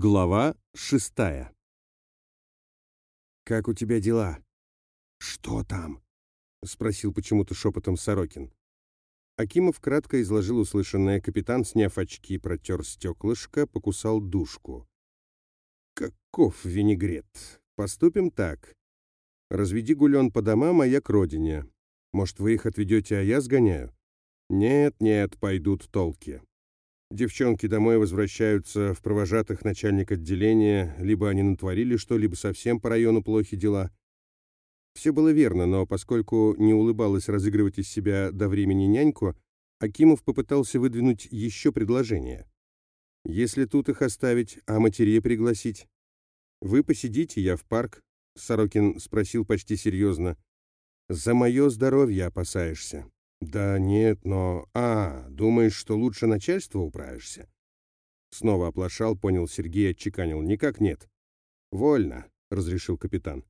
Глава шестая. «Как у тебя дела?» «Что там?» — спросил почему-то шепотом Сорокин. Акимов кратко изложил услышанное. Капитан, сняв очки, протер стеклышко, покусал душку. «Каков винегрет? Поступим так. Разведи гулен по домам, а я к родине. Может, вы их отведете, а я сгоняю?» «Нет, нет, пойдут толки. Девчонки домой возвращаются в провожатых начальник отделения, либо они натворили что, либо совсем по району плохи дела. Все было верно, но поскольку не улыбалась разыгрывать из себя до времени няньку, Акимов попытался выдвинуть еще предложение. «Если тут их оставить, а матерей пригласить?» «Вы посидите, я в парк», — Сорокин спросил почти серьезно. «За мое здоровье опасаешься». «Да нет, но... А, думаешь, что лучше начальство управишься?» Снова оплошал, понял Сергей, отчеканил. «Никак нет». «Вольно», — разрешил капитан.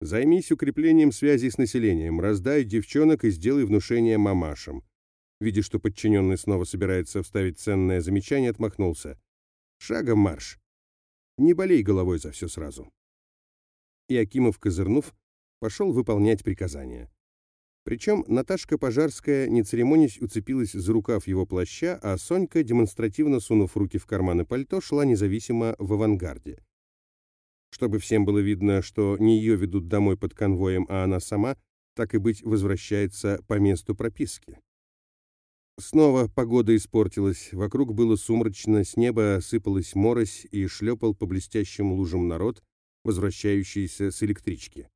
«Займись укреплением связи с населением, раздай девчонок и сделай внушение мамашам». Видя, что подчиненный снова собирается вставить ценное замечание, отмахнулся. «Шагом марш! Не болей головой за все сразу». И Акимов, козырнув, пошел выполнять приказания. Причем Наташка Пожарская, не церемонясь, уцепилась за рукав его плаща, а Сонька, демонстративно сунув руки в карманы пальто, шла независимо в авангарде. Чтобы всем было видно, что не ее ведут домой под конвоем, а она сама, так и быть, возвращается по месту прописки. Снова погода испортилась, вокруг было сумрачно, с неба сыпалась морось и шлепал по блестящим лужам народ, возвращающийся с электрички.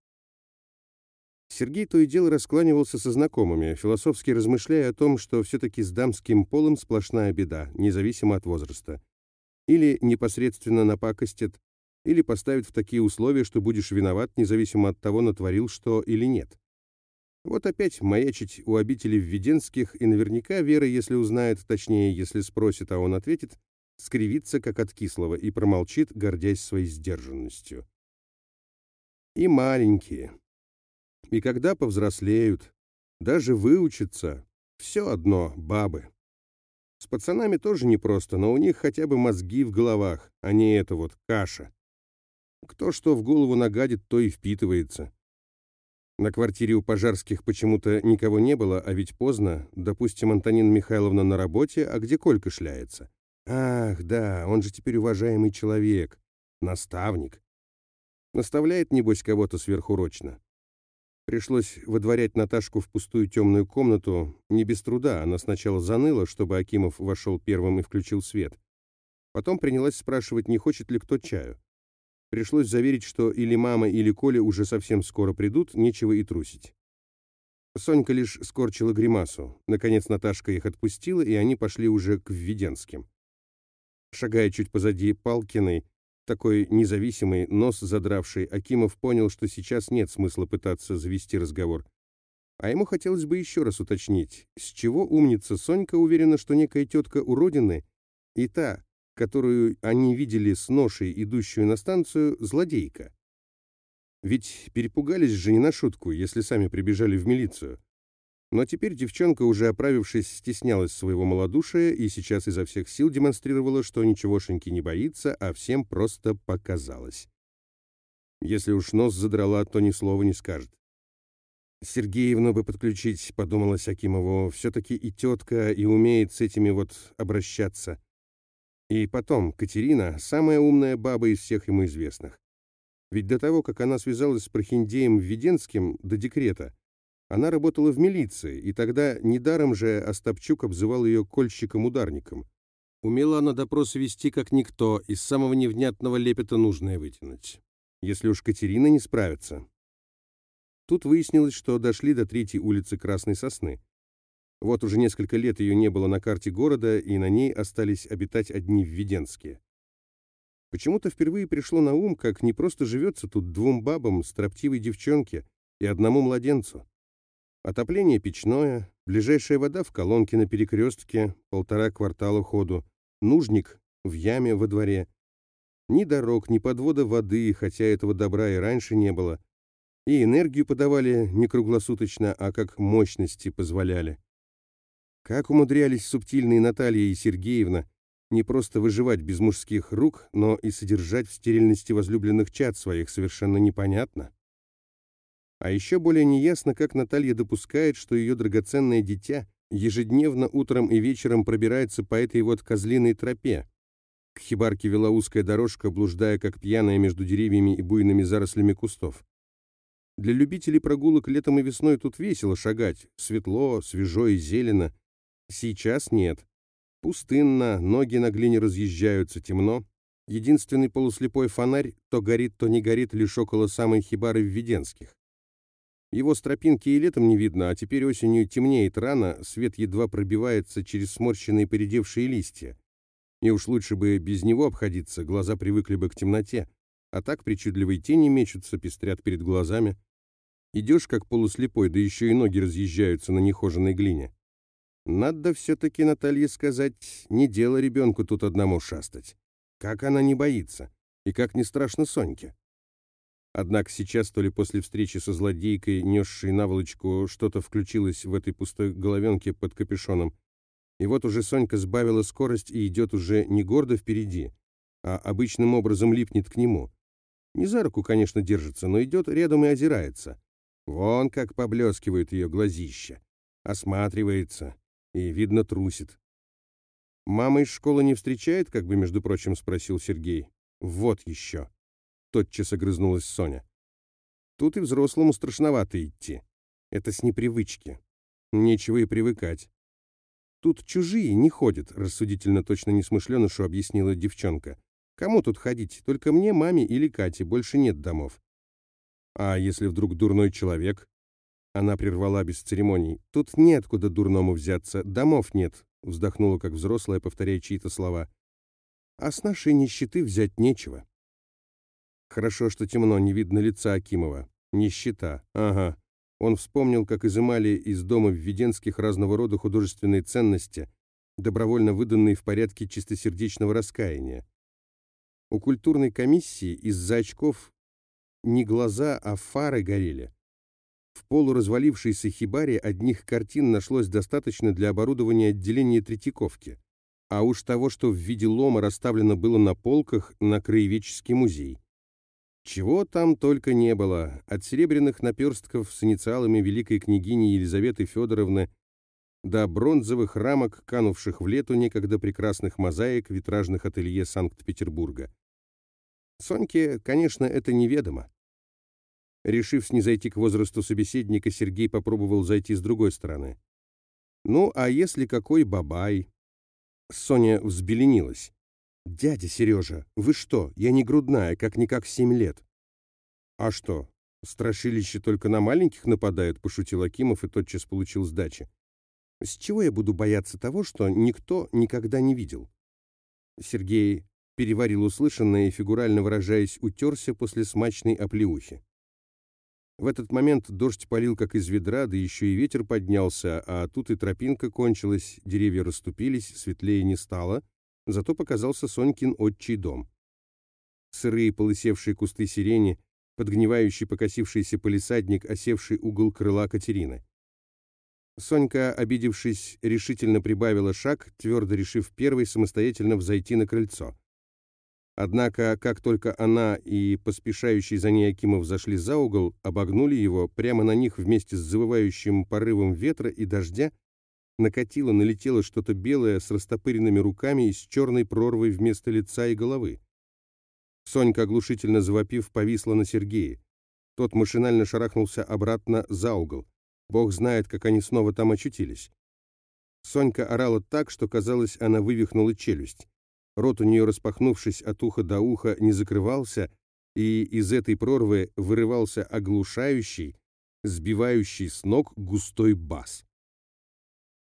Сергей то и дело раскланивался со знакомыми, философски размышляя о том, что все-таки с дамским полом сплошная беда, независимо от возраста. Или непосредственно напакостят, или поставят в такие условия, что будешь виноват, независимо от того, натворил что или нет. Вот опять маячить у обители Введенских, и наверняка Вера, если узнает, точнее, если спросит, а он ответит, скривится, как от кислого, и промолчит, гордясь своей сдержанностью. И маленькие. И когда повзрослеют, даже выучатся, все одно бабы. С пацанами тоже непросто, но у них хотя бы мозги в головах, а не это вот каша. Кто что в голову нагадит, то и впитывается. На квартире у Пожарских почему-то никого не было, а ведь поздно. Допустим, Антонина Михайловна на работе, а где Колька шляется? Ах, да, он же теперь уважаемый человек, наставник. Наставляет, небось, кого-то сверхурочно. Пришлось выдворять Наташку в пустую темную комнату не без труда. Она сначала заныла, чтобы Акимов вошел первым и включил свет. Потом принялась спрашивать, не хочет ли кто чаю. Пришлось заверить, что или мама, или Коля уже совсем скоро придут, нечего и трусить. Сонька лишь скорчила гримасу. Наконец Наташка их отпустила, и они пошли уже к Введенским. Шагая чуть позади Палкиной, такой независимый, нос задравший, Акимов понял, что сейчас нет смысла пытаться завести разговор. А ему хотелось бы еще раз уточнить, с чего умница Сонька уверена, что некая тетка уродины и та, которую они видели с ношей, идущую на станцию, злодейка. Ведь перепугались же не на шутку, если сами прибежали в милицию. Но теперь девчонка, уже оправившись, стеснялась своего малодушия и сейчас изо всех сил демонстрировала, что ничегошеньки не боится, а всем просто показалось. Если уж нос задрала, то ни слова не скажет. «Сергеевну бы подключить», — подумала Акимову, — «все-таки и тетка, и умеет с этими вот обращаться». И потом, Катерина — самая умная баба из всех ему известных. Ведь до того, как она связалась с Прохиндеем Введенским, до декрета, она работала в милиции, и тогда недаром же Остапчук обзывал ее кольщиком-ударником. Умела она допрос вести как никто, из самого невнятного лепета нужное вытянуть. Если уж Катерина не справится. Тут выяснилось, что дошли до третьей улицы Красной Сосны. Вот уже несколько лет ее не было на карте города, и на ней остались обитать одни введенские. Почему-то впервые пришло на ум, как не просто живется тут двум бабам, строптивой девчонке и одному младенцу. Отопление печное, ближайшая вода в колонке на перекрестке, полтора квартала ходу, нужник в яме во дворе. Ни дорог, ни подвода воды, хотя этого добра и раньше не было. И энергию подавали не круглосуточно, а как мощности позволяли. Как умудрялись субтильные Наталья и Сергеевна, Не просто выживать без мужских рук, но и содержать в стерильности возлюбленных чад своих совершенно непонятно. А еще более неясно, как Наталья допускает, что ее драгоценное дитя ежедневно утром и вечером пробирается по этой вот козлиной тропе. К хибарке вела узкая дорожка, блуждая как пьяная между деревьями и буйными зарослями кустов. Для любителей прогулок летом и весной тут весело шагать, светло, свежо и зелено. Сейчас нет. Пустынно, ноги на глине разъезжаются, темно. Единственный полуслепой фонарь то горит, то не горит лишь около самой хибары в Веденских. Его стропинки и летом не видно, а теперь осенью темнеет рано, свет едва пробивается через сморщенные поредевшие листья. И уж лучше бы без него обходиться, глаза привыкли бы к темноте. А так причудливые тени мечутся, пестрят перед глазами. Идешь как полуслепой, да еще и ноги разъезжаются на нехоженной глине. Надо все-таки, Наталье сказать, не дело ребенку тут одному шастать. Как она не боится? И как не страшно Соньке? Однако сейчас, то ли после встречи со злодейкой, несшей наволочку, что-то включилось в этой пустой головенке под капюшоном. И вот уже Сонька сбавила скорость и идет уже не гордо впереди, а обычным образом липнет к нему. Не за руку, конечно, держится, но идет рядом и озирается. Вон как поблескивают ее глазища. Осматривается и, видно, трусит. «Мама из школы не встречает?» — как бы, между прочим, спросил Сергей. «Вот еще!» Тотчас огрызнулась Соня. Тут и взрослому страшновато идти. Это с непривычки. Нечего и привыкать. Тут чужие не ходят, рассудительно точно несмышленышу объяснила девчонка. Кому тут ходить? Только мне, маме или Кате, больше нет домов. А если вдруг дурной человек? Она прервала без церемоний. Тут неоткуда дурному взяться, домов нет, вздохнула как взрослая, повторяя чьи-то слова. А с нашей нищеты взять нечего. Хорошо, что темно, не видно лица Акимова. Нищета. Ага. Он вспомнил, как изымали из дома в Веденских разного рода художественные ценности, добровольно выданные в порядке чистосердечного раскаяния. У культурной комиссии из-за очков не глаза, а фары горели. В полуразвалившейся хибаре одних картин нашлось достаточно для оборудования отделения Третьяковки, а уж того, что в виде лома расставлено было на полках, на краеведческий музей. Чего там только не было, от серебряных наперстков с инициалами великой княгини Елизаветы Федоровны до бронзовых рамок, канувших в лету некогда прекрасных мозаик витражных ателье Санкт-Петербурга. Соньке, конечно, это неведомо. Решив снизойти к возрасту собеседника, Сергей попробовал зайти с другой стороны. «Ну, а если какой бабай?» Соня взбеленилась. «Дядя Сережа, вы что? Я не грудная, как-никак семь лет». «А что, страшилище только на маленьких нападают?» – пошутил Акимов и тотчас получил сдачи. «С чего я буду бояться того, что никто никогда не видел?» Сергей переварил услышанное и, фигурально выражаясь, утерся после смачной оплеухи. В этот момент дождь полил как из ведра, да еще и ветер поднялся, а тут и тропинка кончилась, деревья расступились, светлее не стало – Зато показался Сонькин отчий дом. Сырые полысевшие кусты сирени, подгнивающий покосившийся полисадник, осевший угол крыла Катерины. Сонька, обидевшись, решительно прибавила шаг, твердо решив первой самостоятельно взойти на крыльцо. Однако, как только она и поспешающий за ней Акимов зашли за угол, обогнули его, прямо на них вместе с завывающим порывом ветра и дождя накатило, налетело что-то белое с растопыренными руками и с черной прорвой вместо лица и головы. Сонька, оглушительно завопив, повисла на Сергее. Тот машинально шарахнулся обратно за угол. Бог знает, как они снова там очутились. Сонька орала так, что, казалось, она вывихнула челюсть. Рот у нее, распахнувшись от уха до уха, не закрывался, и из этой прорвы вырывался оглушающий, сбивающий с ног густой бас.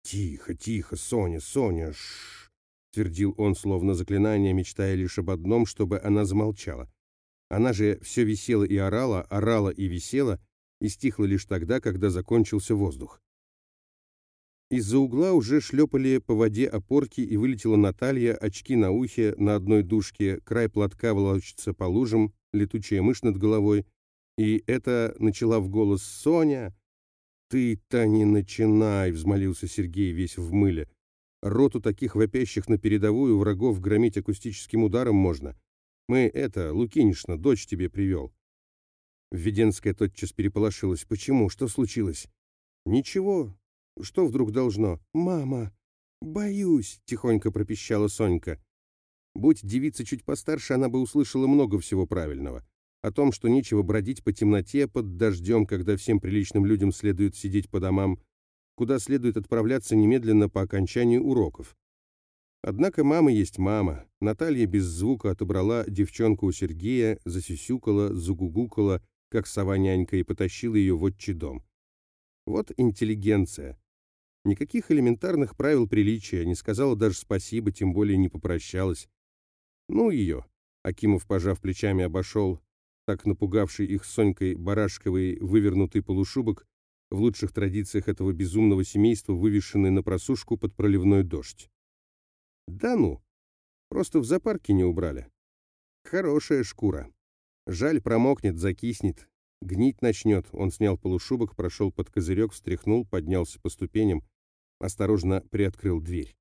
«Тихо, тихо, Соня, Соня, ш твердил он, словно заклинание, мечтая лишь об одном, чтобы она замолчала. Она же все висела и орала, орала и висела, и стихла лишь тогда, когда закончился воздух. Из-за угла уже шлепали по воде опорки, и вылетела Наталья, очки на ухе, на одной дужке, край платка волочится по лужам, летучая мышь над головой. И это начала в голос «Соня!» «Ты-то не начинай!» — взмолился Сергей весь в мыле. Роту таких вопящих на передовую врагов громить акустическим ударом можно. Мы это, Лукинишна, дочь тебе привел». Введенская тотчас переполошилась. «Почему? Что случилось?» «Ничего. Что вдруг должно?» «Мама, боюсь», — тихонько пропищала Сонька. Будь девица чуть постарше, она бы услышала много всего правильного. О том, что нечего бродить по темноте, под дождем, когда всем приличным людям следует сидеть по домам, куда следует отправляться немедленно по окончанию уроков. Однако мама есть мама. Наталья без звука отобрала девчонку у Сергея, засюсюкала, загугукала, как сова-нянька, и потащила ее в отчий дом. Вот интеллигенция. Никаких элементарных правил приличия, не сказала даже спасибо, тем более не попрощалась. Ну ее, Акимов, пожав плечами, обошел, так напугавший их Сонькой барашковый вывернутый полушубок, в лучших традициях этого безумного семейства, вывешенный на просушку под проливной дождь. Да ну, просто в зоопарке не убрали. Хорошая шкура. Жаль, промокнет, закиснет, гнить начнет. Он снял полушубок, прошел под козырек, встряхнул, поднялся по ступеням, осторожно приоткрыл дверь.